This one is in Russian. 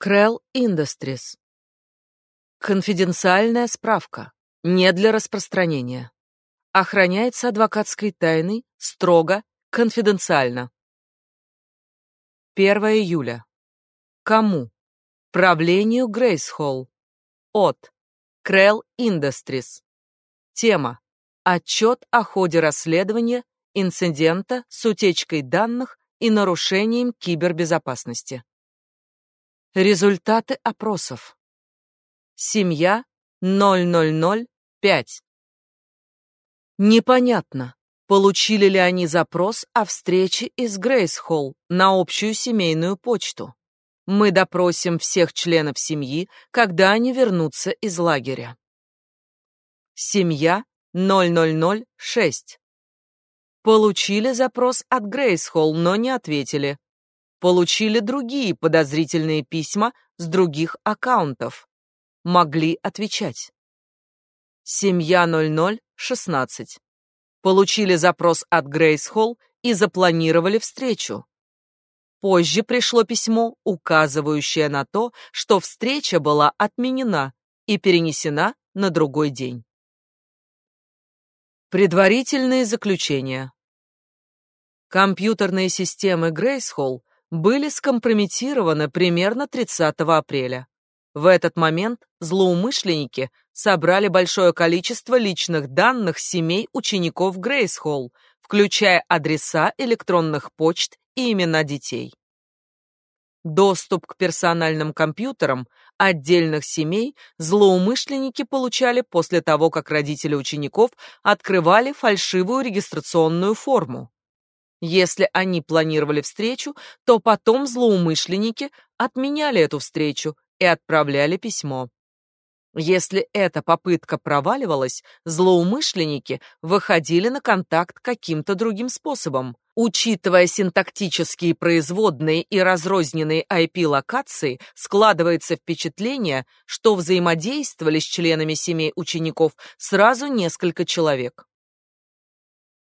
Крell Industries. Конфиденциальная справка. Не для распространения. Охраняется адвокатской тайной строго, конфиденциально. 1 июля. Кому? Правлению Грейсхолл. От. Крell Industries. Тема. Отчет о ходе расследования инцидента с утечкой данных и нарушением кибербезопасности. Результаты опросов. Семья 0005. Непонятно, получили ли они запрос о встрече из Грейсхолл на общую семейную почту. Мы допросим всех членов семьи, когда они вернутся из лагеря. Семья 0006. Получили запрос от Грейсхолл, но не ответили получили другие подозрительные письма с других аккаунтов. Могли отвечать. Семья 0016. Получили запрос от Грейс Холл и запланировали встречу. Позже пришло письмо, указывающее на то, что встреча была отменена и перенесена на другой день. Предварительные заключения. Компьютерные системы Грейсхолл были скомпрометированы примерно 30 апреля. В этот момент злоумышленники собрали большое количество личных данных семей учеников Грейсхолл, включая адреса электронных почт и имена детей. Доступ к персональным компьютерам отдельных семей злоумышленники получали после того, как родители учеников открывали фальшивую регистрационную форму. Если они планировали встречу, то потом злоумышленники отменяли эту встречу и отправляли письмо. Если эта попытка проваливалась, злоумышленники выходили на контакт каким-то другим способом. Учитывая синтактические производные и разрозненные IP-локации, складывается впечатление, что взаимодействовали с членами семей учеников сразу несколько человек.